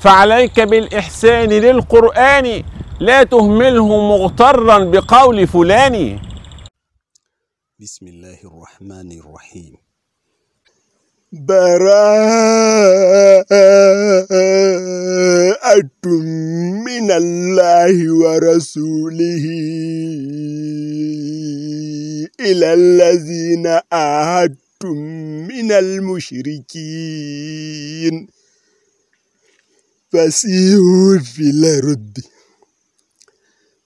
فعليك بالإحسان للقرآن لا تهمله مغترا بقول فلان. بسم الله الرحمن الرحيم. براءة من الله ورسوله إلى الذين عاهدتم من المشركين. فسيحوا في الأرض.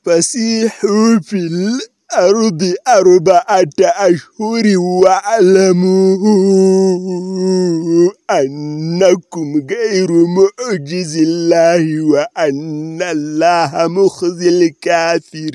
فسيحوا في الأرض أربعة أشهر واعلموا أنكم غير معجز الله وأن الله مخزي الكافرين.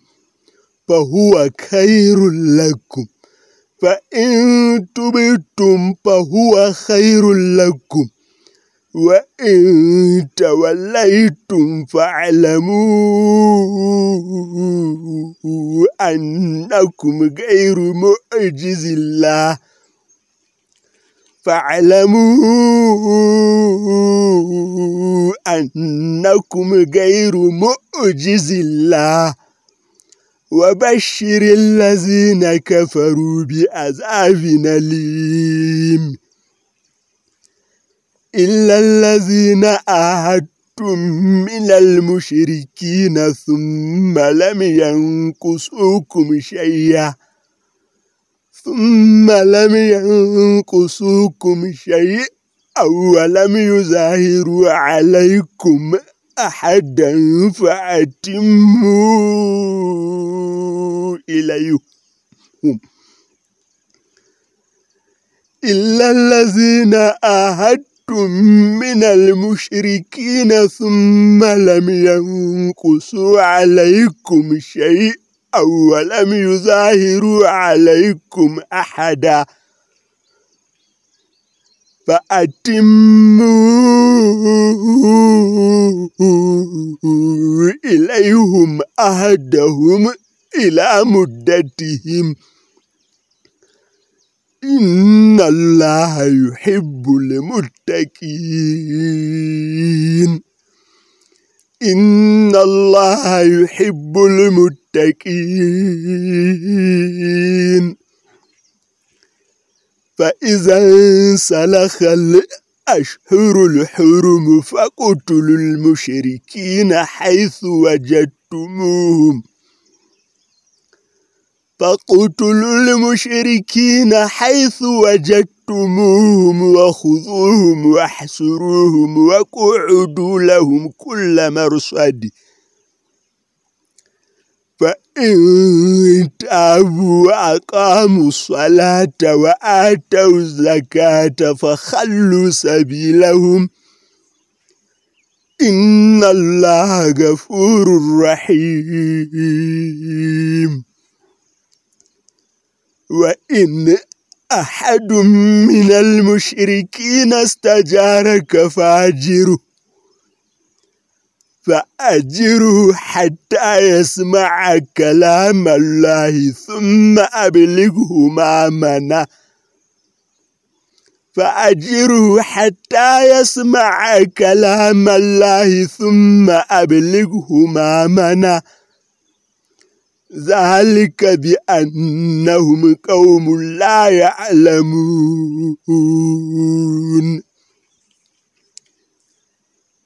فهو خير لكم. فإن تبتم فهو خير لكم. وَإِن تَوَلَّيْتُمْ فَاعْلَمُوا أَنَّكُمْ غَيْرُ مُعْجِزِ اللَّهِ. فَاعْلَمُوا أَنَّكُمْ غَيْرُ مُعْجِزِ اللَّهِ. وَبَشِّرِ الَّذِينَ كَفَرُوا بِعَذَابٍ أَلِيمٍ. إلا الذين عاهدتم من المشركين ثم لم ينقصوكم شيئا. ثم لم ينقصوكم شيئا ولم يظاهروا عليكم أحدا فأتموا إليهم إلا الذين عاهدتم من المشركين ثم لم ينقصوا عليكم شيئا ولم يظاهروا عليكم أحدا. فأتموا إليهم أهدهم إلى مدتهم. إن الله يحب المتقين. إن الله يحب المتقين. فإذا انسلخ الأشهر الحرم فاقتلوا المشركين حيث وجدتموهم. فاقتلوا المشركين حيث وجدتموهم وخذوهم واحسروهم وقعدوا لهم كل مرصد. فإن تابوا وأقاموا الصلاة وآتوا الزكاة فخلوا سبيلهم. إن الله غفور رحيم. وإن أحد من المشركين استجارك فاجره. فأجره حتى يسمع كلام الله ثم أبلغه مامنا فأجره حتى يسمع كلام الله ثم أبلغه مامنا ذلك بأنهم قوم لا يعلمون.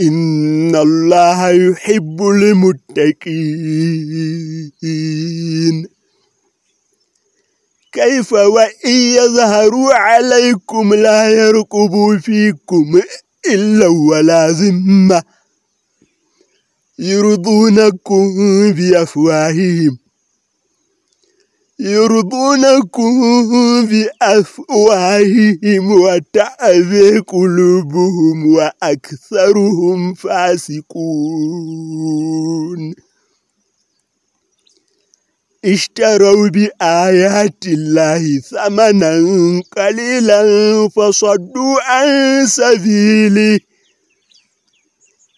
إن الله يحب المتقين. كيف وإن يظهروا عليكم لا يرقبوا فيكم إلا ولا ذمة. يرضونكم بأفواههم. يرضونكم بأفواههم وتأذي قلوبهم وأكثرهم فاسقون. اشتروا بآيات الله ثمنا قليلا فصدوا عن سبيله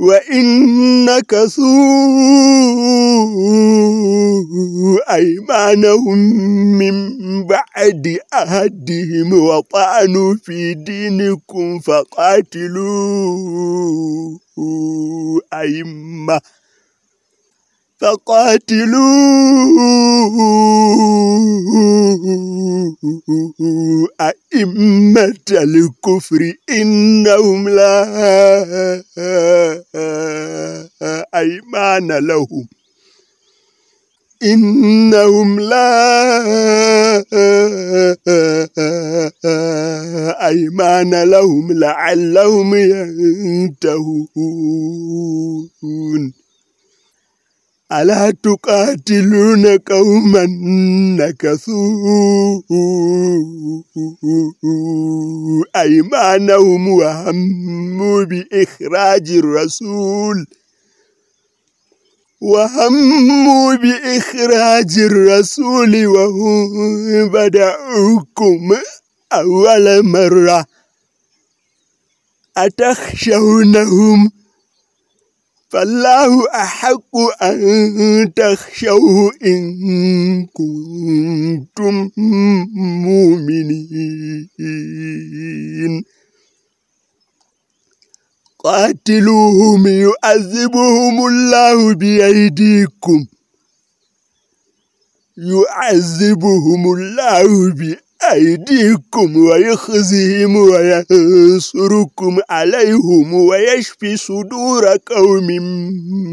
وَإِنَّ كَثُوا أَيْمَانَهُمْ مِنْ بَعْدِ أَهْدِهِمْ وَطَعَنُوا فِي دِينِكُمْ فَقَاتِلُوا أَيْمَّةَ فقاتلوا أئمة الكفر إنهم لا أيمان لهم. إنهم لا أيمان لهم لعلهم ينتهون. ألا تقاتلون قوما نكثوا أيمانهم وهموا بإخراج الرسول. وهموا بإخراج الرسول وهم بدعوكم أول مرة. أتخشونهم فالله أحق أن تخشوه إن كنتم مؤمنين. قاتلوهم يعذبهم الله بأيديكم. يعذبهم الله بأيديكم. أيديكم ويخزهم وينصركم عليهم ويشفي صدور قوم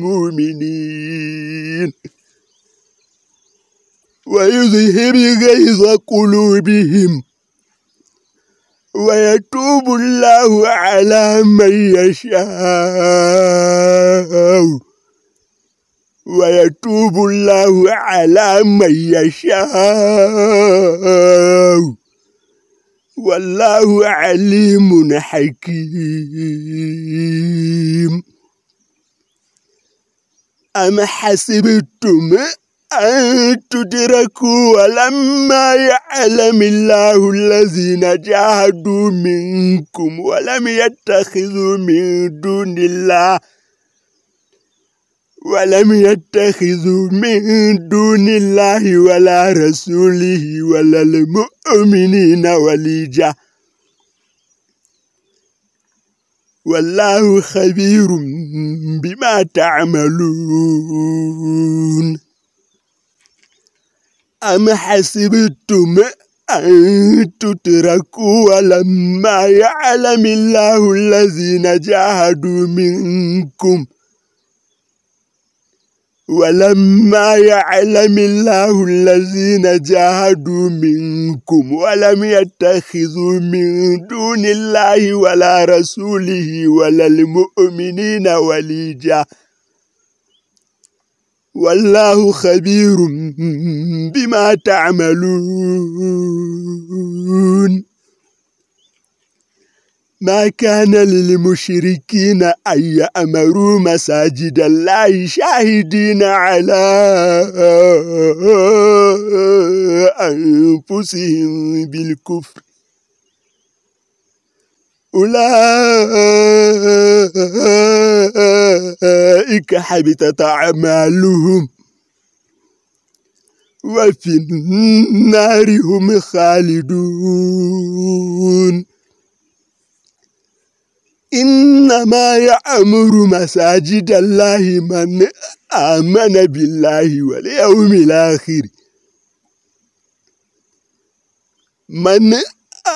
مؤمنين. ويذهب غيظ قلوبهم. ويتوب الله على من يشاء. ويتوب الله على من يشاء. والله عليم حكيم. أم حسبتم أن تدركوا ولما يعلم الله الذين جاهدوا منكم ولم يتخذوا من دون الله ولم يتخذوا من دون الله ولا رسوله ولا المؤمنين وليجا والله خبير بما تعملون. أم حسبتم أن تتركوا ولما يعلم الله الذين جاهدوا منكم ۖ ولما يعلم الله الذين جاهدوا منكم ولم يتخذوا من دون الله ولا رسوله ولا المؤمنين وليجا والله خبير بما تعملون. ما كان للمشركين أن يأمروا مساجد الله شاهدين على أنفسهم بالكفر. أولئك حبطت أعمالهم وفي النار هم خالدون. إنما يأمر مساجد الله من آمن بالله واليوم الآخر. من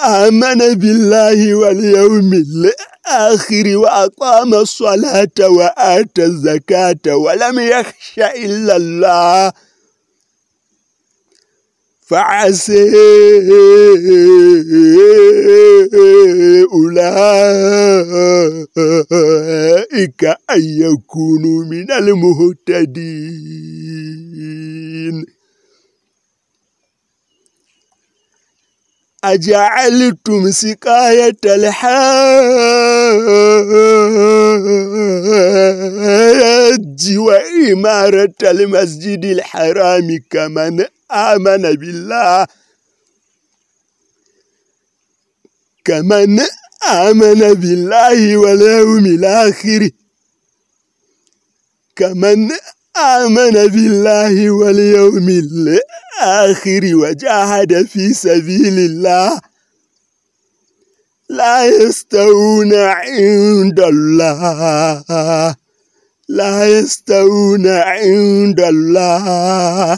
آمن بالله واليوم الآخر وأقام الصلاة وآتى الزكاة ولم يخش إلا الله. فعسى أولئك أن يكونوا من المهتدين. أجعلتم سقاية الحاج وإمارة المسجد الحرام كمن آمن بالله. كمن آمن بالله واليوم الآخر. كمن آمن بالله واليوم الآخر وجاهد في سبيل الله. لا يستوون عند الله. لا يستوون عند الله.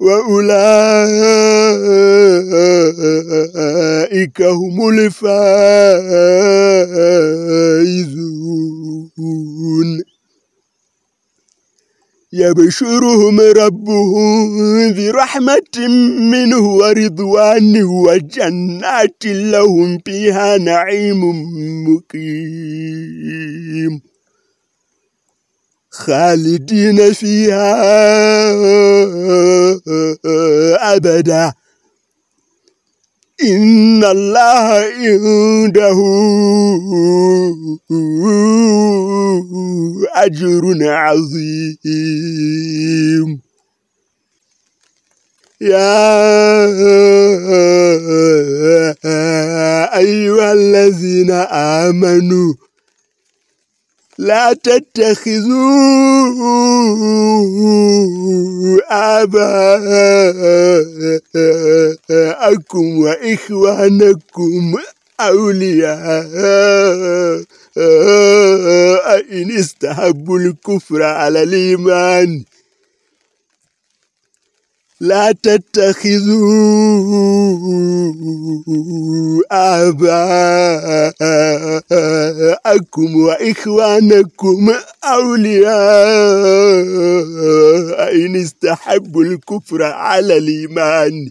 وأولئك هم الفائزون. يبشرهم ربهم برحمة منه ورضوان وجنات لهم فيها نعيم مقيم. خالدين فيها أبدا. إن الله عنده أجر عظيم. يا أيها الذين آمنوا لا تتخذوا آباءكم وإخوانكم أولياء إن استحبوا الكفر على الإيمان. لا تتخذوا آباءكم وإخوانكم أولياء إن استحبوا الكفر على الإيمان.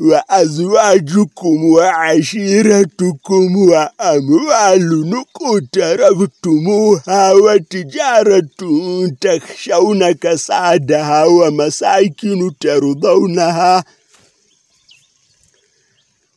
وأزواجكم وعشيرتكم وأموال اقترفتموها وتجارة تخشون كسادها ومساكن ترضونها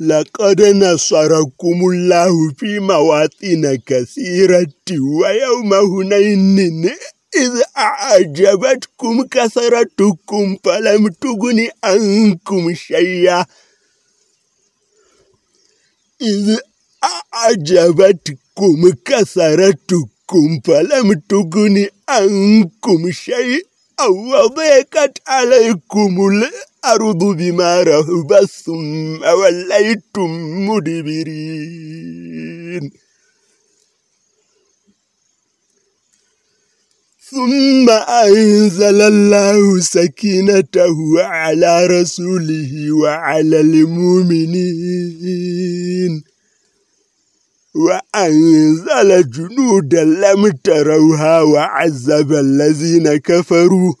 لقد نصركم الله في مواطن كثيرة ويوم هنين إذ أعجبتكم كثرتكم فلم تغن عنكم شيئا إذ أعجبتكم كثرتكم فلم تغن عنكم شيئا وضيقت عليكم الأرض بما رهبت ثم مدبرين. ثم أنزل الله سكينته على رسوله وعلى المؤمنين. وأنزل جنودا لم تروها وعذب الذين كفروا.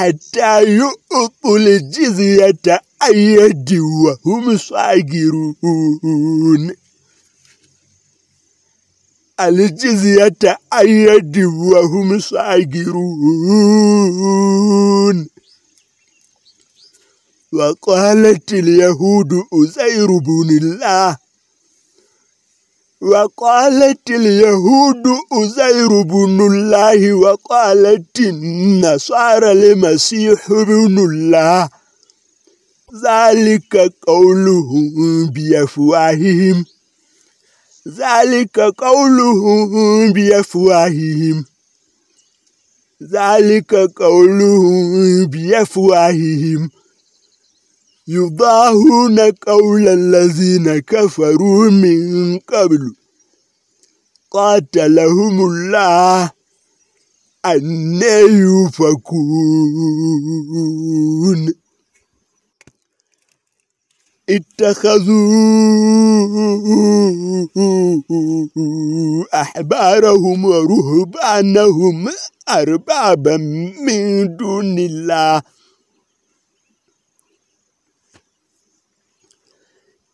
حتى يؤطوا الجزية أيد وهم صاغرون الجزية أيد وهم صاغرون وقالت اليهود أزير بن الله وقالت اليهود أزير بن الله وقالت النصارى المسيح بن الله. ذلك قولهم بأفواههم. ذلك قولهم بأفواههم. ذلك قولهم بأفواههم. يضاهون قول الذين كفروا من قبل. قاتلهم الله أن يفكون. اتخذوا أحبارهم ورهبانهم أربابا من دون الله.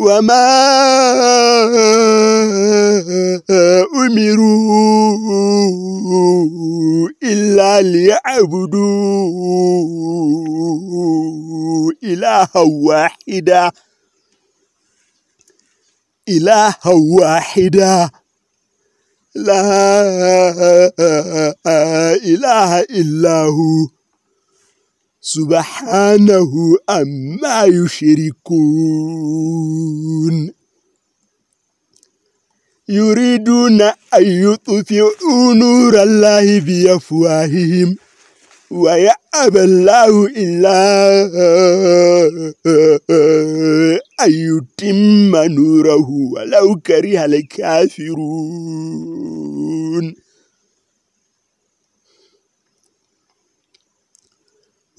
وما أمروا إلا ليعبدوا إلها واحدا. إلها واحدا. لا إله إلا هو. سبحانه أما يشركون. يريدون أن يطفئوا نور الله بأفواههم ويأبى الله إلا أن يتم نوره ولو كره الكافرون.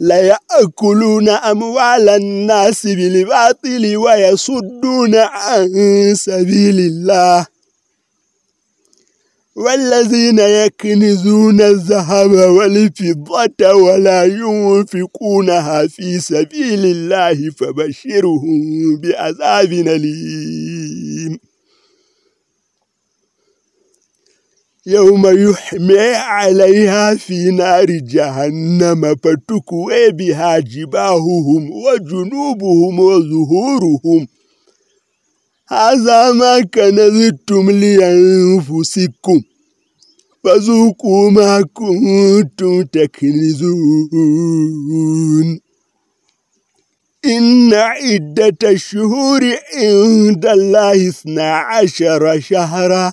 لا يأكلون أموال الناس بالباطل ويصدون عن سبيل الله. والذين يكنزون الذهب والفضة ولا ينفقونها في سبيل الله فبشرهم بعذاب أليم. يوم يحمي عليها في نار جهنم فتكوي بها جباههم وجنوبهم وظهورهم. هذا ما كنذتم لأنفسكم. فذوقوا ما كنتم تكنزون. إن عدة الشهور عند الله اثنا عشر شهراً.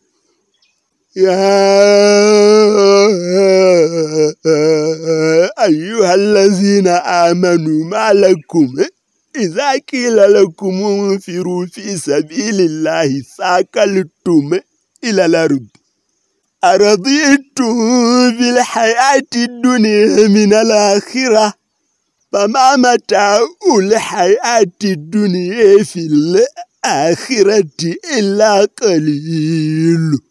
يا أيها الذين آمنوا ما لكم إذا قيل لكم انفروا في سبيل الله ساكلتم إلى الأرض. أرضيتم بالحياة الدنيا من الآخرة؟ فما متاع الحياة الدنيا في الآخرة إلا قليل.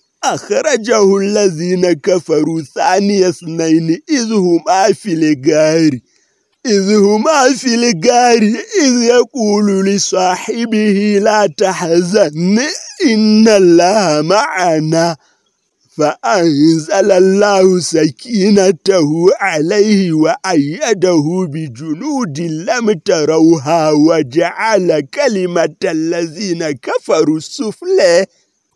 أخرجه الذين كفروا ثاني اثنين إذ هما في الغار إذ هما في الغار إذ يقول لصاحبه لا تحزن إن الله معنا. فأنزل الله سكينته عليه وأيده بجنود لم تروها وجعل كلمة الذين كفروا السفلى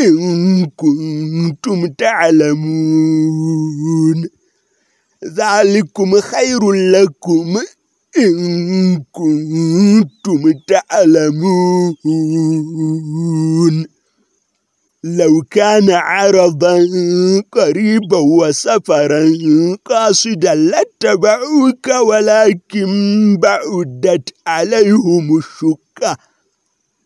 إن كنتم تعلمون. ذلكم خير لكم إن كنتم تعلمون. لو كان عرضا قريبا وسفرا قاصدا لاتبعوك ولكن بعدت عليهم الشقة.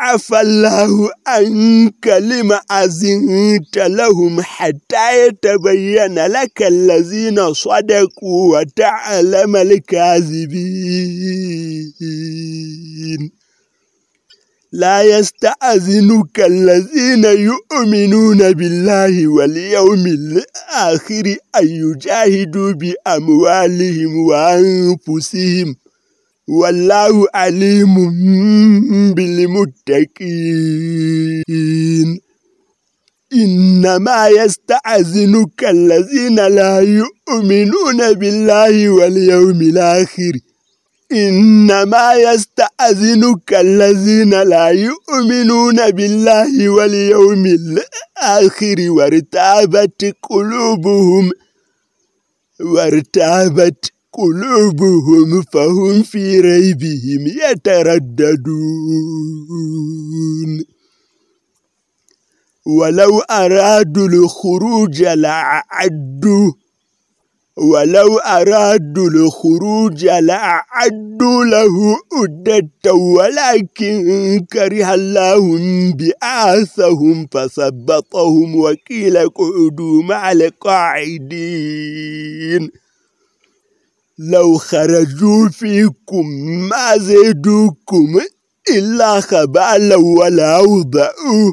عفى الله عنك لما أزنت لهم حتى يتبين لك الذين صدقوا وتعلم الكاذبين. لا يستأذنك الذين يؤمنون بالله واليوم الآخر أن يجاهدوا بأموالهم وأنفسهم. والله عليم بالمتقين. إنما يستعزنك الذين لا يؤمنون بالله واليوم الآخر. إنما يستأذنك الذين لا يؤمنون بالله واليوم الآخر. وارتابت قلوبهم وارتابت قلوبهم فهم في ريبهم يترددون. ولو أرادوا الخروج لعدوا ولو أرادوا الخروج لأعدوا له أدة ولكن كره الله بآثهم فثبطهم وكيل قعدوا مع القاعدين. لو خرجوا فيكم ما زيدوكم إلا خبالا ولا أوضعوا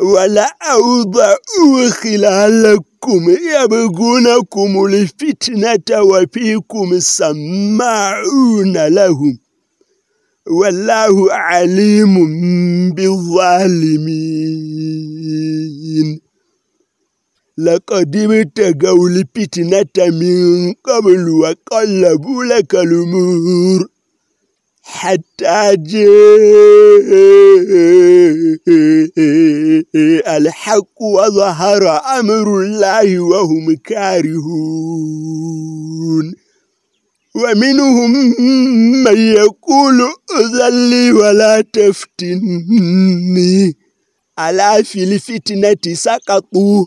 ولا أوضعوا خلالكم يبغونكم الفتنة وفيكم سماعون لهم. والله عليم بالظالمين. لقد ابتغوا الفتنة من قبل وقلبوا لك الأمور حتى جاء الحق وظهر أمر الله وهم كارهون ومنهم من يقول أذلي ولا تفتني ألا في الفتنة سقطوا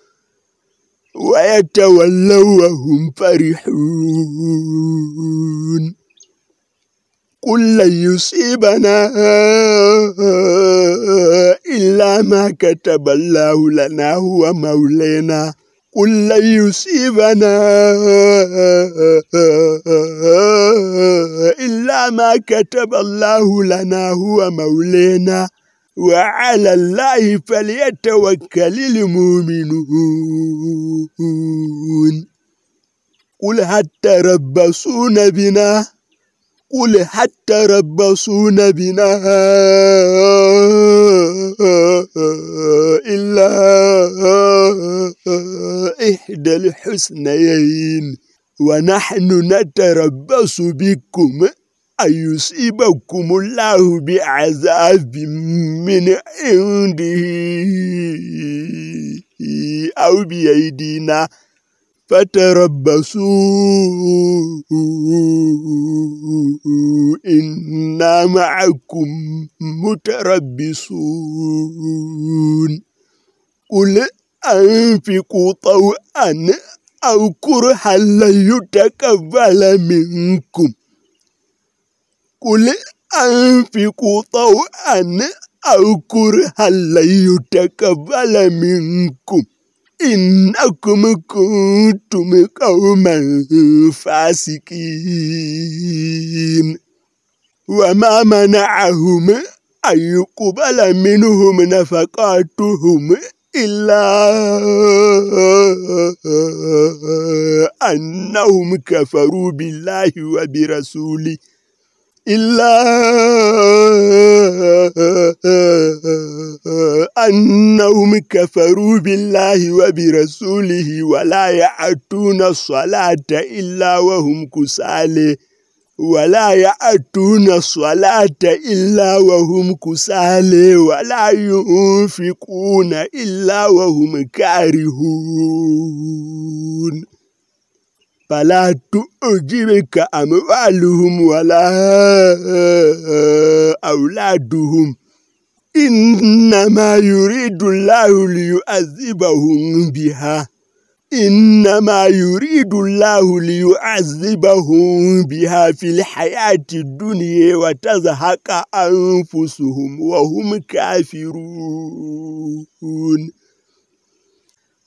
ويتولوا وهم فرحون. قل لن يصيبنا إلا ما كتب الله لنا هو مولانا. قل لن يصيبنا إلا ما كتب الله لنا هو مولانا. وعلى الله فليتوكل المؤمنون. قل حتى ربصون بنا؟ قل حتى ربصون بنا إلا إحدى الحسنيين ونحن نتربص بكم. يصيبكم الله بعذاب من عنده أو بأيدينا؟ فتربصوا. إنا معكم متربصون. قل أنفقوا طوءا أو كرها لن يتقبل منكم. قل أنفقوا طوءا أو كرها لن يتقبل منكم. إنكم كنتم قوما فاسقين. وما منعهم أن يقبل منهم نفقاتهم إلا أنهم كفروا بالله وبرسوله. إلا أنهم كفروا بالله وبرسوله ولا يأتون الصلاة إلا وهم كسالى. ولا يأتون الصلاة إلا وهم كسالى. ولا ينفقون إلا وهم كارهون. فلا تؤجبك أموالهم ولا أولادهم إنما يريد الله ليعذبهم بها إنما يريد الله ليعذبهم بها في الحياة الدنيا وتزهق أنفسهم وهم كافرون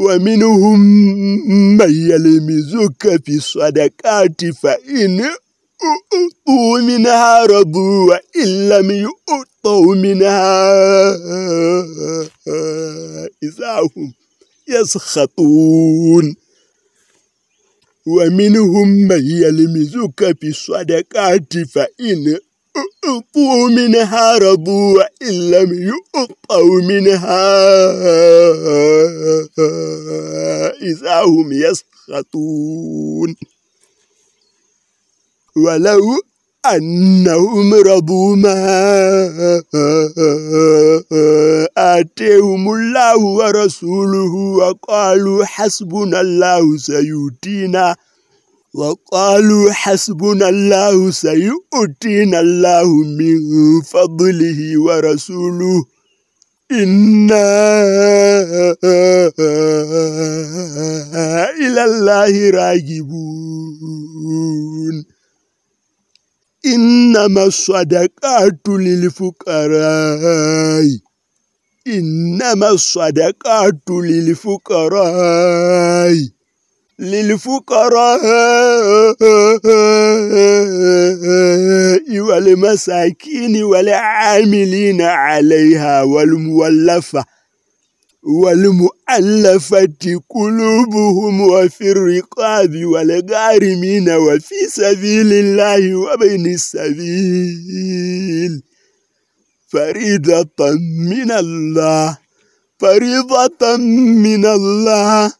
ومنهم من يلمزك في الصدقات فإن أؤطوا منها رضوا وإن لم يؤطوا منها إذا هم يسخطون. ومنهم من يلمزك في الصدقات فإن أؤطوا منها وإن لم يؤطوا منها إذا هم يسخطون. ولو أنهم رضوا ما آتيهم الله ورسوله وقالوا حسبنا الله سيؤتينا وقالوا حسبنا الله سيؤتينا الله من فضله ورسوله. إنا إلى الله راجبون إنما الصدقات للفقراء. إنما الصدقات للفقراء. للفقراء والمساكين والعاملين عليها والمولفة والمؤلفة قلوبهم وفي الرقاب والغارمين وفي سبيل الله وبين السبيل. فريضة من الله فريضة من الله.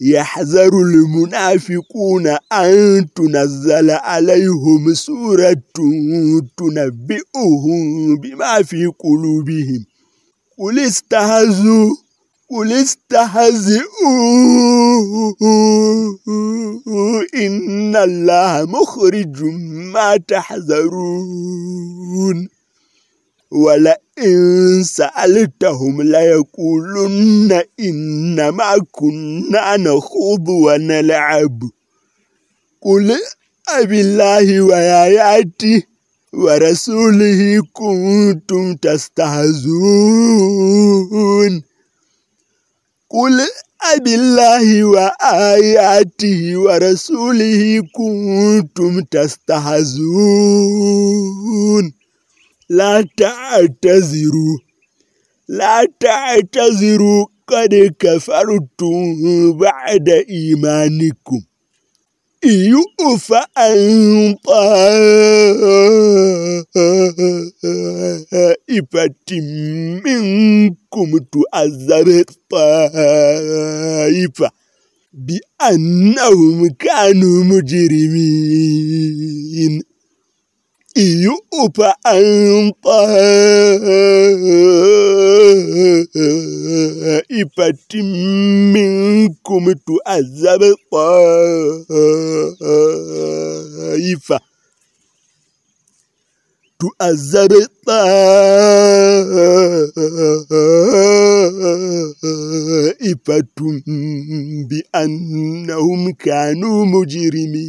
يحذر المنافقون أن تنزل عليهم سورة تنبئهم بما في قلوبهم. قل استهزوا قل استهزئوا. إن الله مخرج ما تحذرون. ولئن سألتهم ليقولن إنما كنا نخوض ونلعب قل أبي الله وآياته ورسوله كنتم تستهزون قل أبي الله وآياته ورسوله كنتم تستهزون لا تعتذروا لا تعتذروا قد كفرتم بعد إيمانكم يؤف عن طائفة منكم تؤذب الطائفة بأنهم كانوا مجرمين يؤف عن طائفة منكم تؤذب طائفة تؤذب طائفة بأنهم كانوا مجرمين.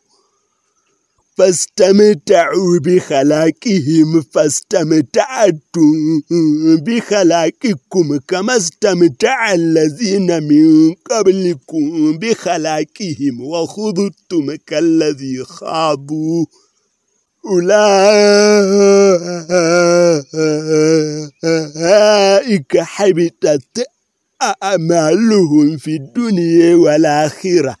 فاستمتعوا بخلاقهم فاستمتعتم بخلاقكم كما استمتع الذين من قبلكم بخلاقهم وخذتم كالذي خاضوا. أولئك حبتت أعمالهم في الدنيا والآخرة.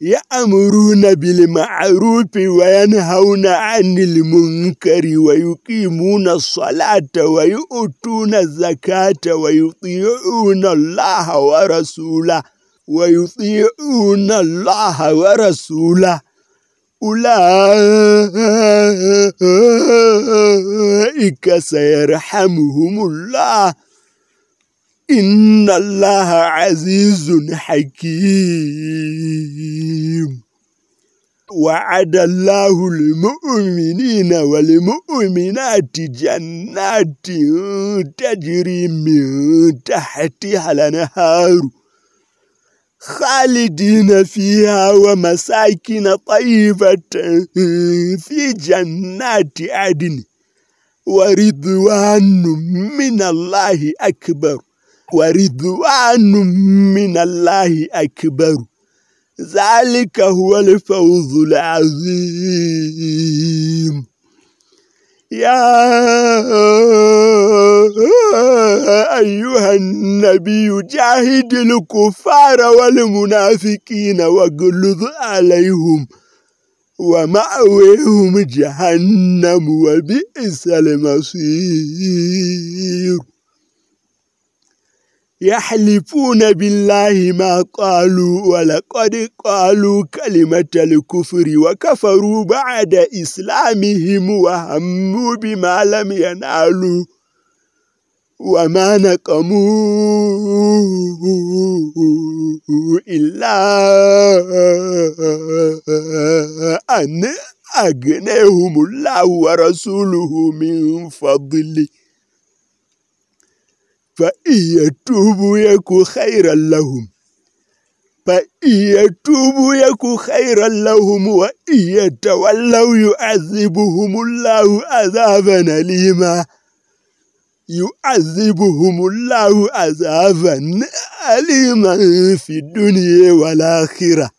يأمرون بالمعروف وينهون عن المنكر ويقيمون الصلاة ويؤتون الزكاة ويطيعون الله ورسوله ويطيعون الله ورسوله. أولئك سيرحمهم الله. إن الله عزيز حكيم. وعد الله المؤمنين والمؤمنات جنات تجري من تحتها الانهار خالدين فيها ومساكن طيبة في جنات عدن ورضوان من الله أكبر ورضوان من الله أكبر ذلك هو الفوز العظيم. يا أيها النبي جاهد الكفار والمنافقين واغلظ عليهم ومأويهم جهنم وبئس المصير. يحلفون بالله ما قالوا ولقد قالوا كلمة الكفر وكفروا بعد إسلامهم وهموا بما لم ينالوا وما نقموا إلا أن أغنيهم الله ورسوله من فضله. فإن يتوبوا يكو خيرا لهم. فإن يتوبوا يك خيرا لهم وإن يتولوا يعذبهم الله عذابا أليما. يعذبهم الله عذابا أليما في الدنيا والآخرة.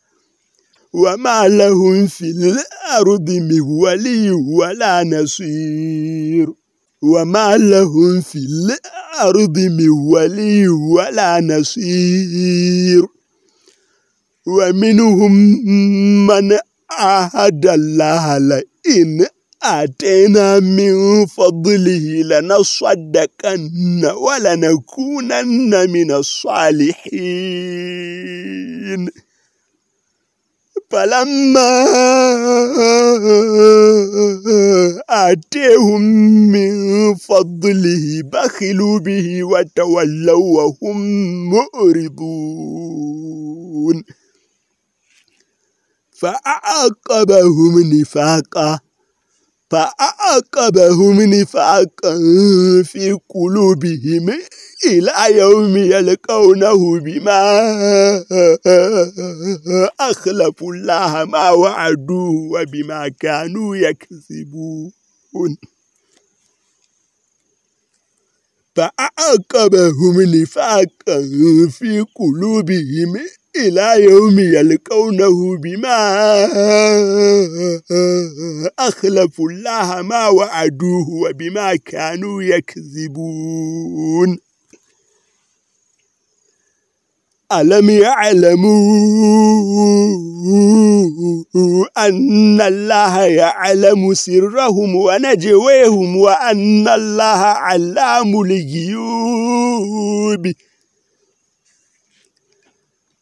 وما لهم في الأرض من ولي ولا نصير. وما لهم في الأرض من ولي ولا نصير ومنهم من عهد الله لئن آتينا من فضله لنصدقن ولنكونن من الصالحين فلما آتيهم من فضله بخلوا به وتولوا وهم مؤرضون فأعقبهم نفاقا. فأعقبهم نفاقا في قلوبهم إلى يوم يلقونه بما أخلفوا الله ما وعدوه وبما كانوا يكذبون. فأعقبهم نفاقا في قلوبهم إلى يوم يلقونه بما أخلفوا الله ما وعدوه وبما كانوا يكذبون. ألم يعلموا أن الله يعلم سرهم ونجويهم وأن الله علام الغيوب؟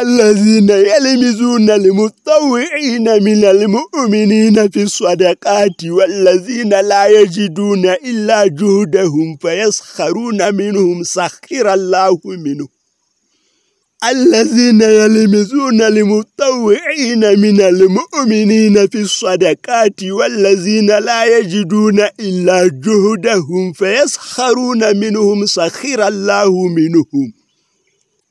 الذين يلمزون المتطوعين من المؤمنين في الصدقات والذين لا يجدون إلا جهدهم فيسخرون منهم سخر الله منهم الذين يلمزون المتطوعين من المؤمنين في الصدقات والذين لا يجدون إلا جهدهم فيسخرون منهم سخر الله منهم.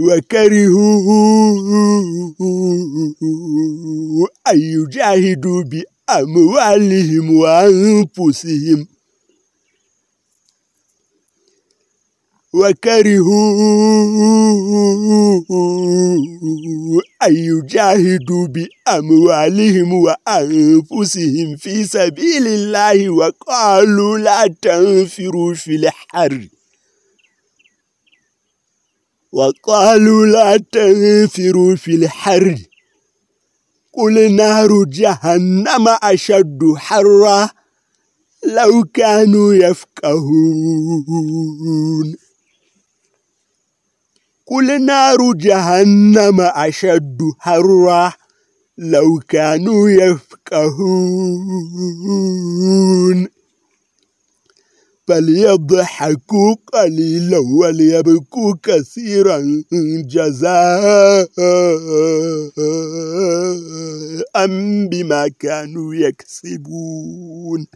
وكرهوا أن يجاهدوا بأموالهم وأنفسهم. وكرهوا أن يجاهدوا بأموالهم وأنفسهم في سبيل الله وقالوا لا تنفروا في الحر. وقالوا لا تنفروا في الحر قل نار جهنم أشد حرا لو كانوا يفقهون. قل نار جهنم أشد حرا لو كانوا يفقهون. فليضحكوا قليلا وليبكوا كثيرا. جزاء بما كانوا يكسبون.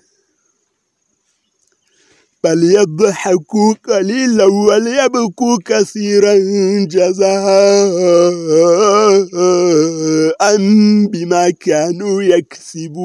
فليضحكوا قليلا وليبكوا كثيرا. جزاء بما كانوا يكسبون.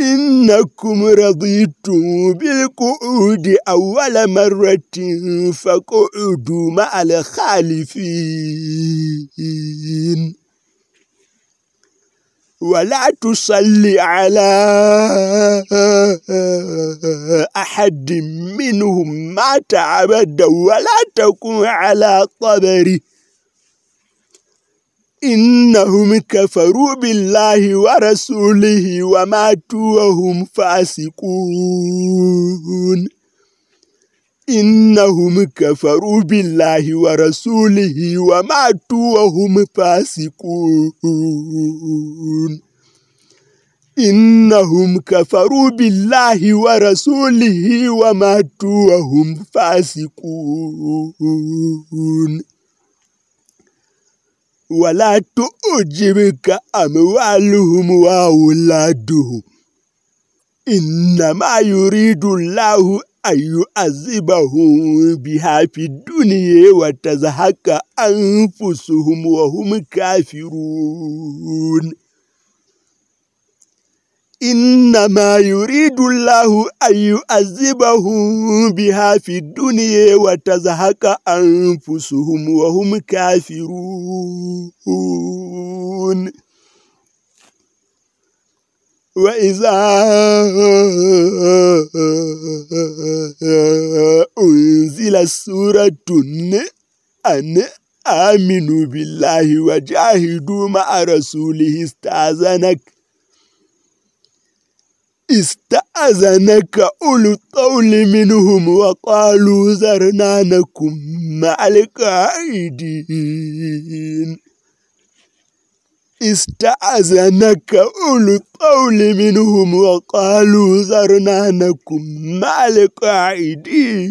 إنكم رضيتم بالقعود أول مرة فقعدوا مع الخالفين. ولا تصلي على أحد منهم مات عبدا ولا تكن على طبره إنهم كفروا بالله ورسوله وماتوا وهم فاسقون إنهم كفروا بالله ورسوله وماتوا وهم فاسقون إنهم كفروا بالله ورسوله وماتوا وهم فاسقون ولا تؤجبك أموالهم وأولادهم إنما يريد الله أن يعذبهم بها في الدنيا وتزهق أنفسهم وهم كافرون إنما يريد الله أن يعذبهم بها في الدنيا وتزهق أنفسهم وهم كافرون وإذا أنزل سورة أن آمنوا بالله وجاهدوا مع رسوله استأذنك استأذنك أولو الطول منهم وقالوا زرنانكم مع القائدين استأذنك أولو الطول منهم وقالوا زرنانكم مع القائدين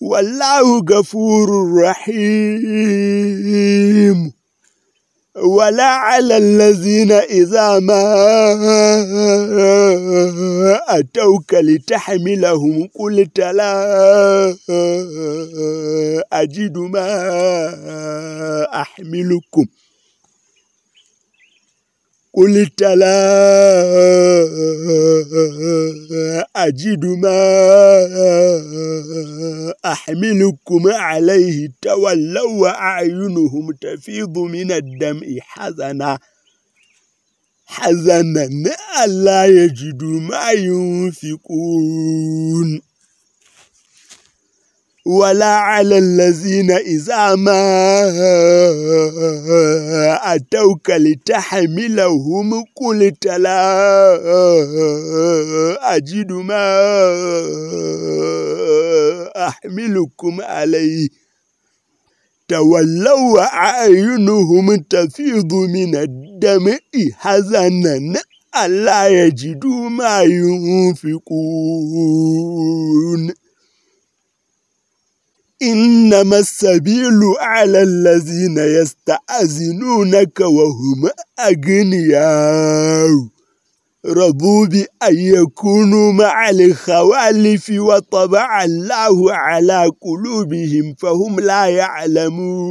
والله غفور رحيم. ولا على الذين إذا ما أتوك لتحملهم قلت لا أجد ما أحملكم. قل لا أجد ما أحملكم عليه تولوا وأعينهم تفيض من الدمع حزنا. حزنا ألا يجدوا ما ينفقون. ولا على الذين إذا ما أتوك لتحملهم قلت لا أجد ما أحملكم عليه تولوا وأعينهم تفيض من الدمع حزنا ألا يجدوا ما ينفقون إنما السبيل على الذين يستأذنونك وهم أغنياء. رضوا بأن يكونوا مع الخوالف وطبع الله على قلوبهم فهم لا يعلمون.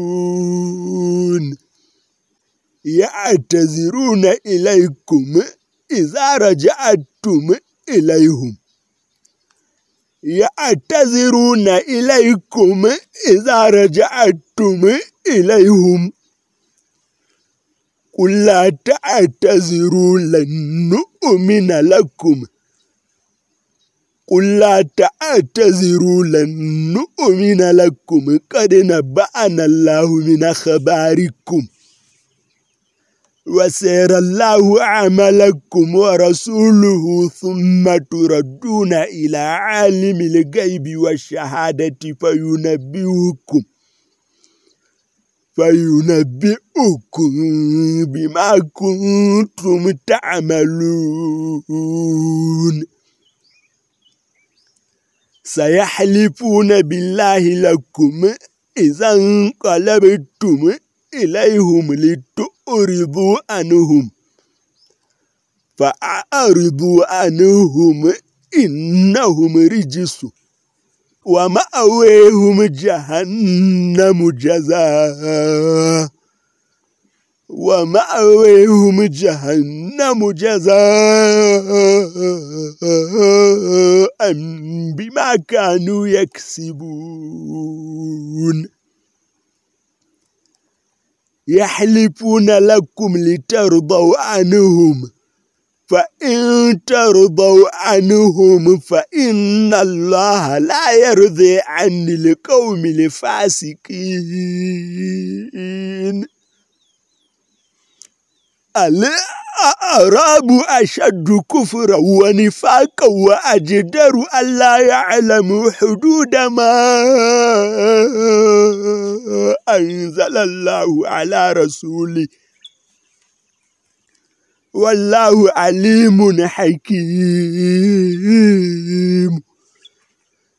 يعتذرون إليكم إذا رجعتم إليهم. يعتذرون إليكم إذا رجعتم إليهم قل لا تعتذروا لن نؤمن لكم قل لا تعتذروا لن نؤمن لكم قد نبأنا الله من أخباركم وسير الله عملكم ورسوله ثم تردون إلى عالم الغيب والشهادة فينبئكم فينبئكم بما كنتم تعملون. سيحلفون بالله لكم إذا انقلبتم إليهم لتؤرضوا عنهم. فأعرضوا عنهم إنهم رجس. ومأويهم جهنم جزاء. ومأويهم جهنم جزاء بما كانوا يكسبون. يحلفون لكم لترضوا عنهم. فإن ترضوا عنهم فإن الله لا يرضي عن القوم الفاسقين. الأعراب أشد كفرا ونفاقا وأجدر ألا يعلموا حدود ما أنزل الله على رسوله. والله عليم حكيم.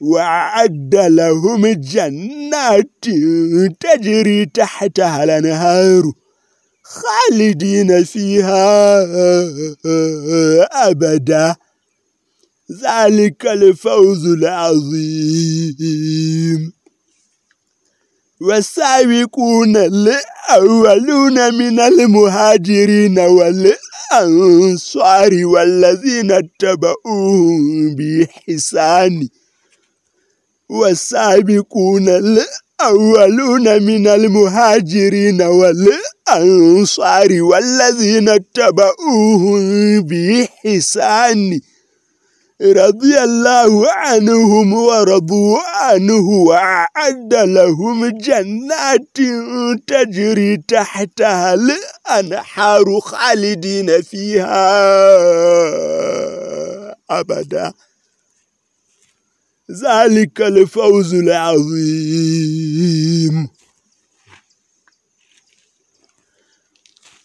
وأعد لهم جنات تجري تحتها الأنهار خالدين فيها أبدا. ذلك الفوز العظيم. والسابقون الأولون من المهاجرين والأنصار والذين اتبعوهم بإحسان. والسابقون الأولون من المهاجرين والأنصار والذين اتبعوهم بإحسان رضي الله عنهم ورضوا عنه وأعد لهم جنات تجري تحتها الأنحار خالدين فيها أبدا. ذلك الفوز العظيم.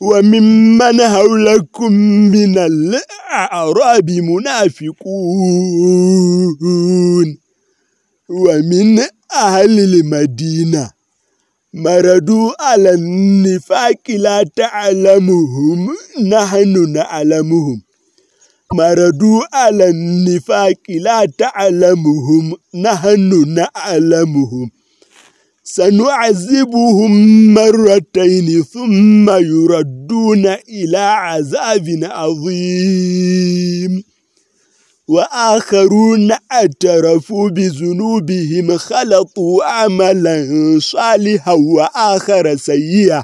وممن حولكم من الأعراب منافقون. ومن أهل المدينة مردوا على النفاق لا تعلمهم نحن نعلمهم. مردوا على النفاق لا تعلمهم نحن نعلمهم. سنعذبهم مرتين ثم يردون إلى عذاب عظيم. وآخرون اعترفوا بذنوبهم خلطوا عملا صالحا وآخر سيئا.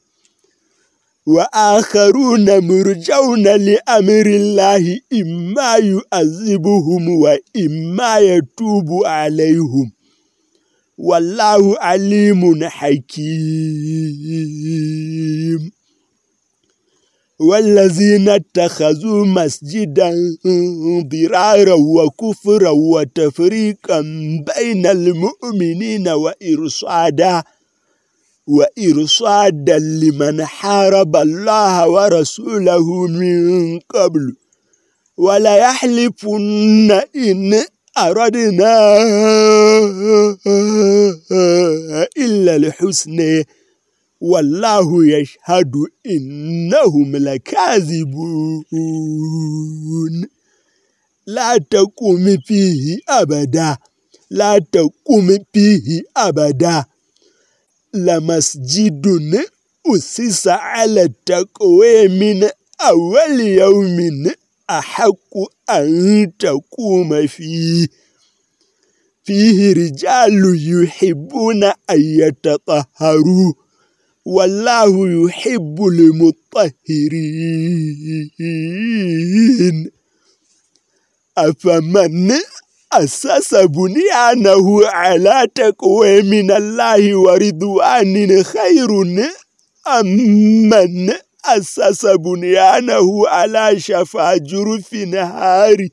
وآخرون مرجون لأمر الله إما يؤذبهم وإما يتوب عليهم. والله عليم حكيم. والذين اتخذوا مسجدا ضرارا وكفرا وتفريقا بين المؤمنين وإرصادا وإرصادا لمن حارب الله ورسوله من قبل. ولا يحلفن إن أردنا إلا الحسن. والله يشهد إنهم لكاذبون. لا تقوم فيه أبدا. لا تقوم فيه أبدا. لمسجد أسس على التقوى من أول يوم أحق أن تقوم فيه فيه رجال يحبون أن يتطهروا والله يحب المطهرين أفمن أسس بنيانه على تقوى من الله ورضوان خير. أم من أسس بنيانه على شفا جرف نهار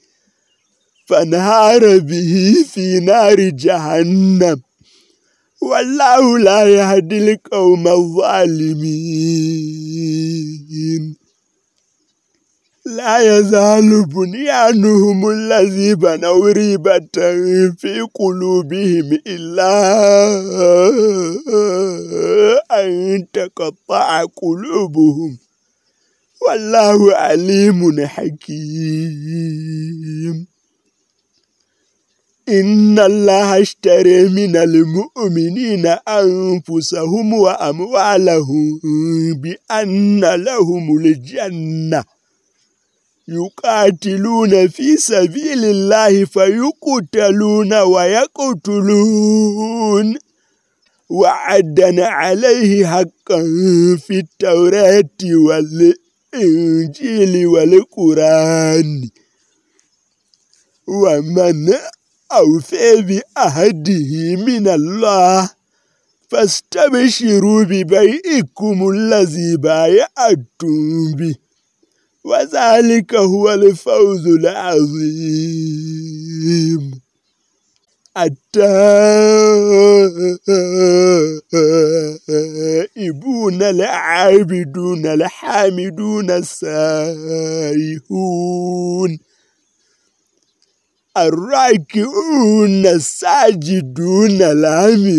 فانهار به في نار جهنم. والله لا يهدي القوم الظالمين. لا يزال بنيانهم الذي بنوا ريبة في قلوبهم إلا أن تقطع قلوبهم. والله عليم حكيم. إن الله اشترى من المؤمنين أنفسهم وأموالهم بأن لهم الجنة. يقاتلون في سبيل الله فيقتلون ويقتلون. وعدنا عليه حقا في التوراة والإنجيل والقرآن. ومن أوفي بأهده من الله فاستبشروا ببيئكم الذي بايعتم به. وذلك هو الفوز العظيم. التائبون العابدون الحامدون السائحون. الراكعون الساجدون الأمرون.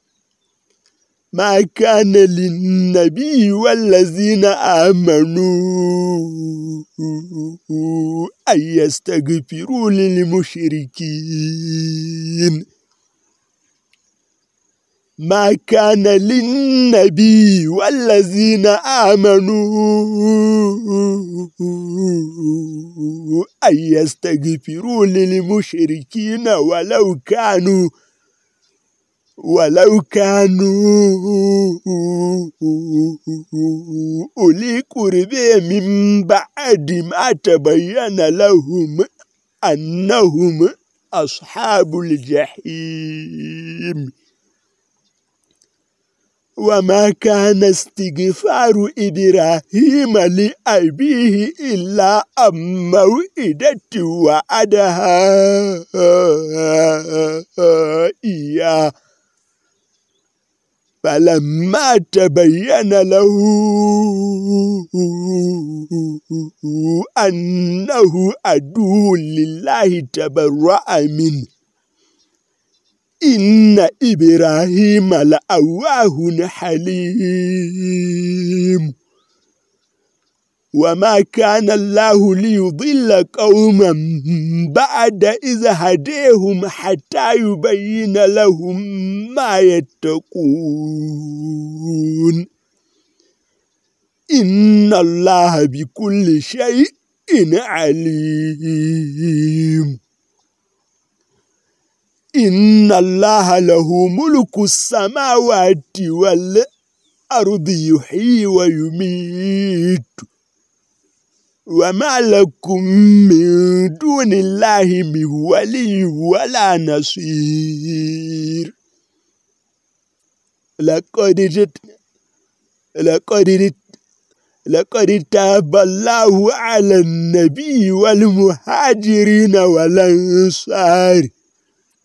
ما كان للنبي والذين آمنوا أن يستغفروا للمشركين. ما كان للنبي والذين آمنوا أن يستغفروا للمشركين ولو كانوا ولو كانوا أولي قرب من بعد ما تبين لهم أنهم أصحاب الجحيم. وما كان استغفار إبراهيم لأبيه إلا موئدة وعدها إياه. فلما تبين له أنه عدو لله تبرأ منه. إن إبراهيم لأواه حليم. وما كان الله ليضل قوما بعد إذا هديهم حتى يبين لهم ما يتقون إن الله بكل شيء عليم إن الله له ملك السماوات والأرض يحيي ويميت وما لكم من دون الله من ولي ولا نصير. لقد جت لقد جت لقد تاب الله على النبي والمهاجرين والأنصار.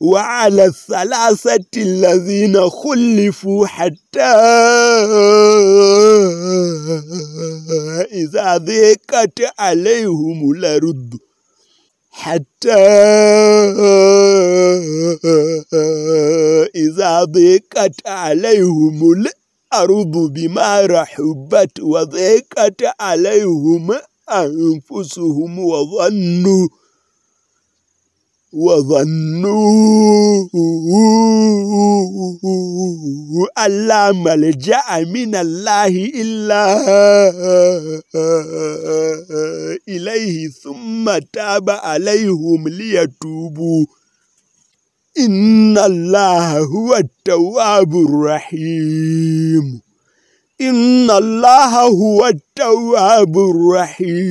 وعلى الثلاثة الذين خلفوا حتى إذا ذيقت عليهم الأرض حتى إذا ضيقت عليهم الأرض بما رحبت وضيقت عليهم أنفسهم وظنوا وظنوا أن لا ملجأ من الله إلا إليه ثم تاب عليهم ليتوبوا. إن الله هو التواب الرحيم. إن الله هو التواب الرحيم.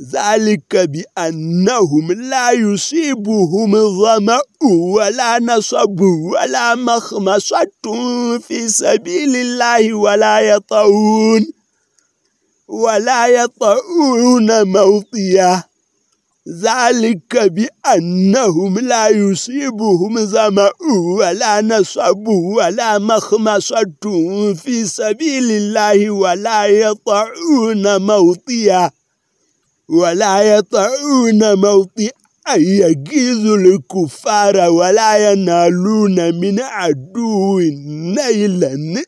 ذلك بأنهم لا يصيبهم ظمأ ولا نصب ولا مخمصة في سبيل الله ولا يطعون ولا يطعون موطيا ذلك بأنهم لا يصيبهم ظمأ ولا نصب ولا مخمصة في سبيل الله ولا يطعون موطيا ولا يطعون موطئا يجيز الكفار ولا ينالون من عدو نيلا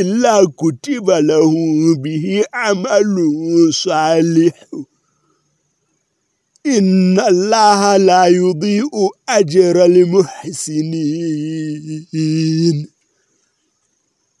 إلا كتب لهم به عمل صالح. إن الله لا يضيء أجر المحسنين.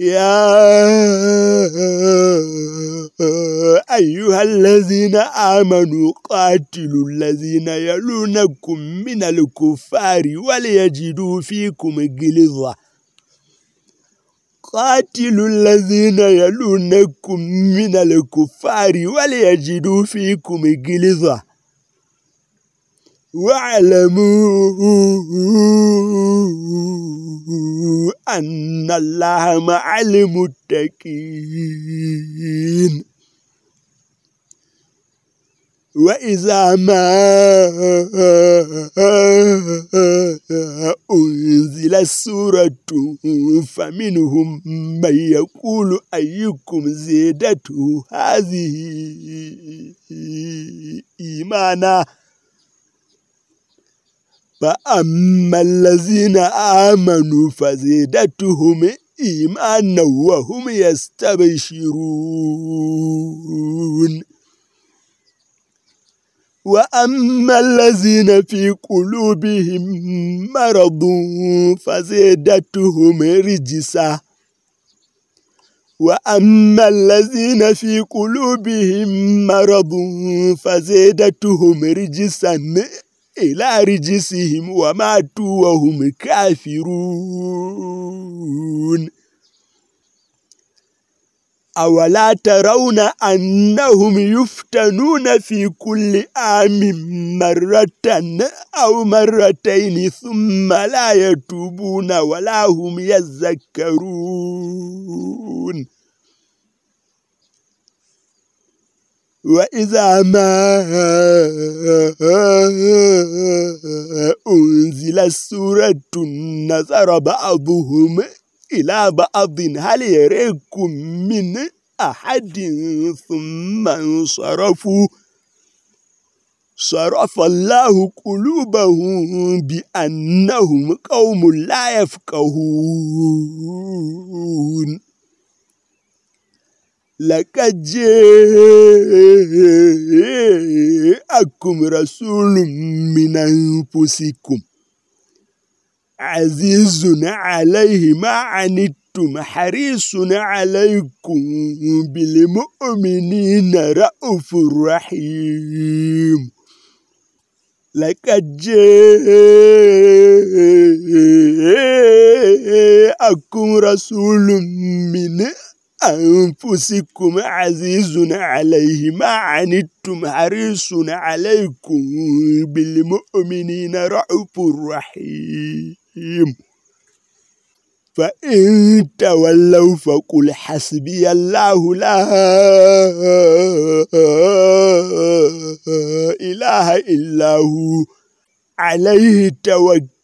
يا أيها الذين آمنوا قاتلوا الذين يلونكم من الكفار وليجدوا فيكم غلظة قاتلوا الذين يلونكم من الكفار وليجدوا فيكم غلظة واعلموا أن الله مع المتقين. وإذا ما أنزل السورة فمنهم من يقول أيكم زيدته هذه إيمانا؟ فأما الذين آمنوا فزيدتهم إيمانا وهم يستبشرون وأما الذين في قلوبهم مرض فزيدتهم رجسا وأما الذين في قلوبهم مرض فزيدتهم رجسا إلى رجسهم وماتوا وهم كافرون أولا ترون أنهم يفتنون في كل عام مرة أو مرتين ثم لا يتوبون ولا هم يذكرون وإذا ما أنزل السورة نظر بعضهم إلى بعض هل يريكم من أحد؟ ثم انصرفوا. صرف الله قلوبهم بأنهم قوم لا يفقهون. لقد جاءكم رسول من أنفسكم عزيز عليه ما عنتم حريص عليكم بالمؤمنين رؤوف رحيم لقد جاءكم رسول من أنفسكم عزيز عليه ما عنتم حريص عليكم بالمؤمنين رؤوف رحيم. فإن تولوا فقل حسبي الله لا إله إلا هو. عليه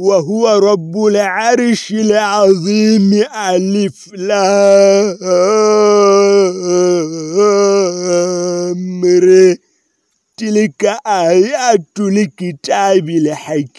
وهو رب العرش العظيم. ألف لامر تلك آيات الكتاب الحكيم.